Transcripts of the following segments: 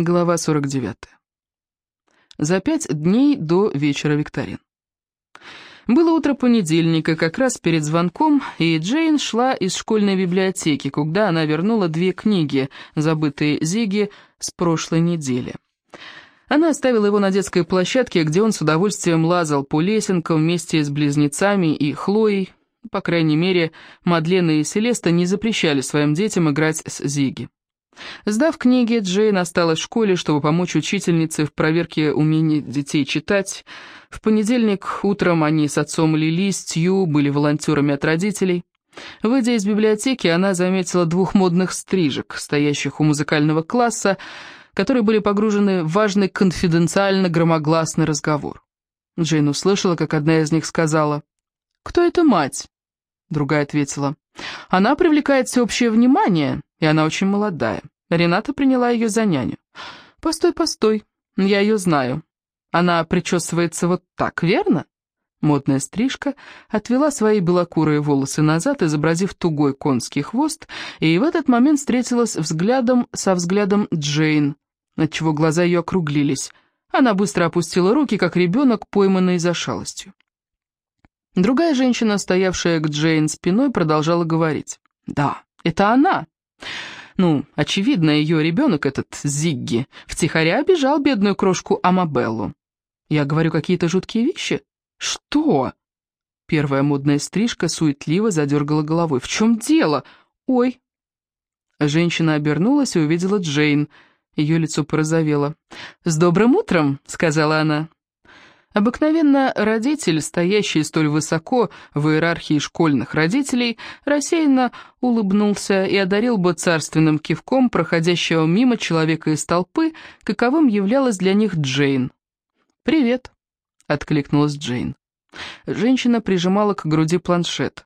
Глава 49. За пять дней до вечера викторин. Было утро понедельника, как раз перед звонком, и Джейн шла из школьной библиотеки, куда она вернула две книги, забытые Зиги, с прошлой недели. Она оставила его на детской площадке, где он с удовольствием лазал по лесенкам вместе с близнецами и Хлоей. По крайней мере, Мадлена и Селеста не запрещали своим детям играть с Зиги. Сдав книги, Джейн осталась в школе, чтобы помочь учительнице в проверке умений детей читать. В понедельник утром они с отцом Лили, Стью были волонтерами от родителей. Выйдя из библиотеки, она заметила двух модных стрижек, стоящих у музыкального класса, которые были погружены в важный конфиденциально-громогласный разговор. Джейн услышала, как одна из них сказала «Кто эта мать?» Другая ответила «Она привлекает всеобщее внимание, и она очень молодая. Рената приняла ее за няню. «Постой, постой, я ее знаю. Она причесывается вот так, верно?» Модная стрижка отвела свои белокурые волосы назад, изобразив тугой конский хвост, и в этот момент встретилась взглядом со взглядом Джейн, отчего глаза ее округлились. Она быстро опустила руки, как ребенок, пойманный за шалостью. Другая женщина, стоявшая к Джейн спиной, продолжала говорить. «Да, это она. Ну, очевидно, ее ребенок, этот Зигги, втихаря обижал бедную крошку Амабеллу. Я говорю какие-то жуткие вещи? Что? Первая модная стрижка суетливо задергала головой. В чем дело? Ой. Женщина обернулась и увидела Джейн. Ее лицо порозовело. «С добрым утром!» — сказала она. Обыкновенно родитель, стоящий столь высоко в иерархии школьных родителей, рассеянно улыбнулся и одарил бы царственным кивком проходящего мимо человека из толпы, каковым являлась для них Джейн. «Привет», — откликнулась Джейн. Женщина прижимала к груди планшет.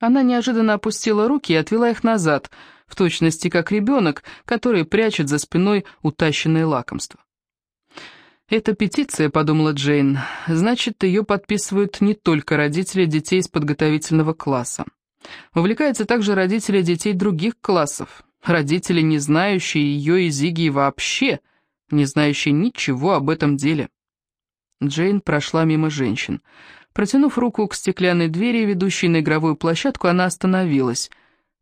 Она неожиданно опустила руки и отвела их назад, в точности как ребенок, который прячет за спиной утащенное лакомство. «Это петиция», — подумала Джейн. «Значит, ее подписывают не только родители детей из подготовительного класса. Вовлекаются также родители детей других классов, родители, не знающие ее и Зиги вообще, не знающие ничего об этом деле». Джейн прошла мимо женщин. Протянув руку к стеклянной двери, ведущей на игровую площадку, она остановилась.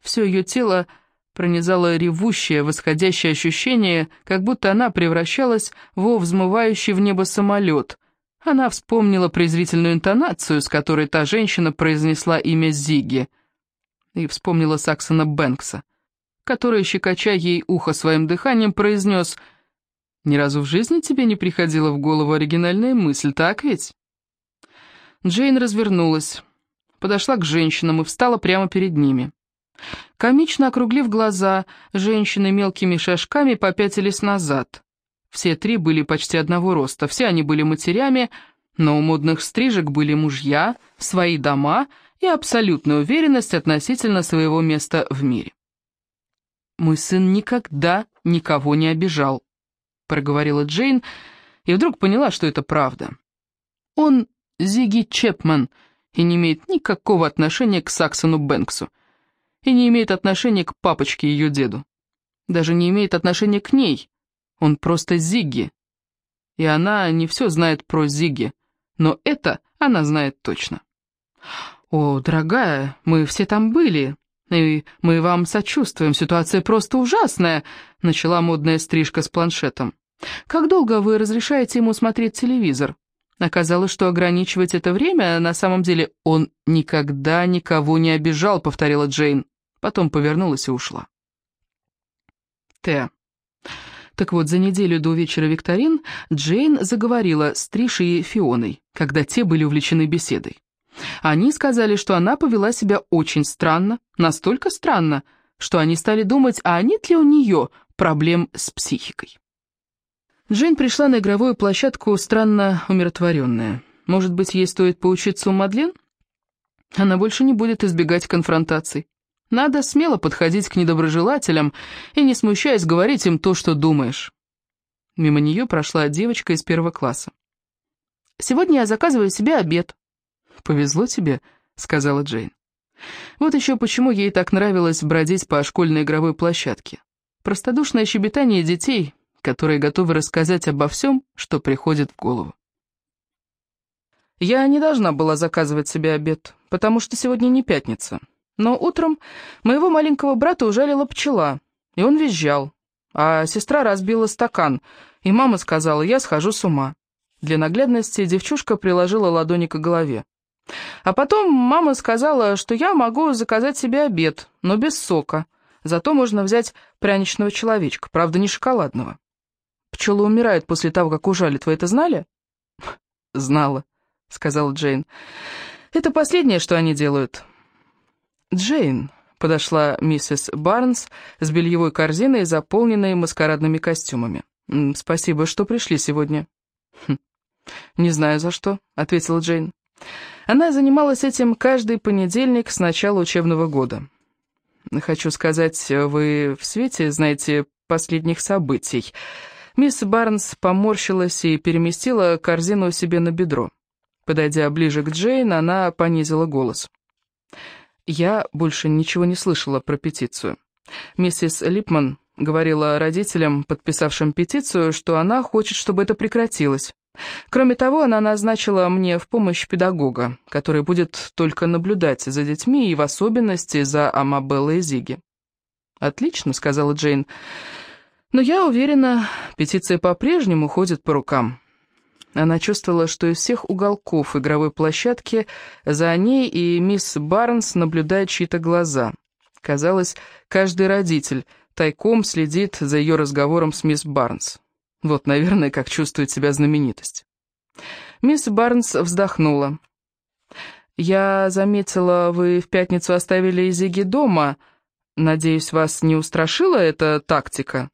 Все ее тело пронизало ревущее, восходящее ощущение, как будто она превращалась во взмывающий в небо самолет. Она вспомнила презрительную интонацию, с которой та женщина произнесла имя Зиги, и вспомнила Саксона Бэнкса, который, щекоча ей ухо своим дыханием, произнес «Ни разу в жизни тебе не приходила в голову оригинальная мысль, так ведь?» Джейн развернулась, подошла к женщинам и встала прямо перед ними. Комично округлив глаза, женщины мелкими шажками попятились назад. Все три были почти одного роста, все они были матерями, но у модных стрижек были мужья, свои дома и абсолютная уверенность относительно своего места в мире. «Мой сын никогда никого не обижал», — проговорила Джейн, и вдруг поняла, что это правда. «Он Зиги Чепман и не имеет никакого отношения к Саксону Бэнксу и не имеет отношения к папочке ее деду. Даже не имеет отношения к ней. Он просто Зигги. И она не все знает про Зигги, но это она знает точно. «О, дорогая, мы все там были, и мы вам сочувствуем, ситуация просто ужасная», — начала модная стрижка с планшетом. «Как долго вы разрешаете ему смотреть телевизор?» Оказалось, что ограничивать это время, на самом деле, он никогда никого не обижал, повторила Джейн. Потом повернулась и ушла. Т. Так вот, за неделю до вечера викторин Джейн заговорила с Тришей и Фионой, когда те были увлечены беседой. Они сказали, что она повела себя очень странно, настолько странно, что они стали думать, а нет ли у нее проблем с психикой. Джейн пришла на игровую площадку странно умиротворенная. Может быть, ей стоит поучиться у Мадлен? Она больше не будет избегать конфронтаций. Надо смело подходить к недоброжелателям и, не смущаясь, говорить им то, что думаешь. Мимо нее прошла девочка из первого класса. «Сегодня я заказываю себе обед». «Повезло тебе», — сказала Джейн. Вот еще почему ей так нравилось бродить по школьной игровой площадке. Простодушное щебетание детей, которые готовы рассказать обо всем, что приходит в голову. Я не должна была заказывать себе обед, потому что сегодня не пятница. Но утром моего маленького брата ужалила пчела, и он визжал. А сестра разбила стакан, и мама сказала, я схожу с ума. Для наглядности девчушка приложила ладони к голове. А потом мама сказала, что я могу заказать себе обед, но без сока. Зато можно взять пряничного человечка, правда, не шоколадного. Пчелы умирают после того, как ужалит, вы это знали? Знала сказала Джейн. «Это последнее, что они делают». «Джейн», — подошла миссис Барнс с бельевой корзиной, заполненной маскарадными костюмами. «Спасибо, что пришли сегодня». «Хм, «Не знаю, за что», — ответила Джейн. Она занималась этим каждый понедельник с начала учебного года. «Хочу сказать, вы в свете знаете последних событий». Мисс Барнс поморщилась и переместила корзину себе на бедро. Подойдя ближе к Джейн, она понизила голос. «Я больше ничего не слышала про петицию. Миссис Липман говорила родителям, подписавшим петицию, что она хочет, чтобы это прекратилось. Кроме того, она назначила мне в помощь педагога, который будет только наблюдать за детьми и в особенности за Амабеллой и Зиги. «Отлично», — сказала Джейн. «Но я уверена, петиция по-прежнему ходит по рукам». Она чувствовала, что из всех уголков игровой площадки за ней и мисс Барнс наблюдают чьи-то глаза. Казалось, каждый родитель тайком следит за ее разговором с мисс Барнс. Вот, наверное, как чувствует себя знаменитость. Мисс Барнс вздохнула. «Я заметила, вы в пятницу оставили Изиги дома. Надеюсь, вас не устрашила эта тактика?»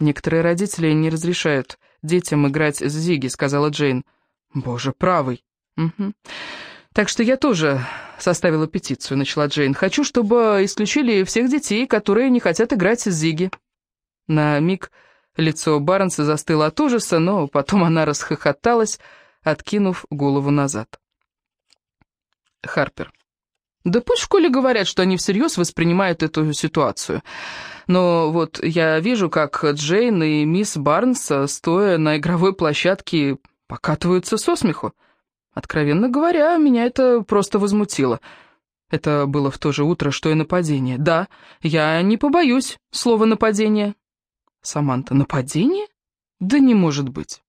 Некоторые родители не разрешают детям играть с Зиги», — сказала Джейн. «Боже, правый». «Угу. Так что я тоже составила петицию», — начала Джейн. «Хочу, чтобы исключили всех детей, которые не хотят играть с Зиги». На миг лицо Барнса застыло от ужаса, но потом она расхохоталась, откинув голову назад. Харпер. «Да пусть в школе говорят, что они всерьез воспринимают эту ситуацию. Но вот я вижу, как Джейн и мисс Барнс, стоя на игровой площадке, покатываются со смеху. Откровенно говоря, меня это просто возмутило. Это было в то же утро, что и нападение. Да, я не побоюсь слова «нападение». Саманта, нападение? Да не может быть.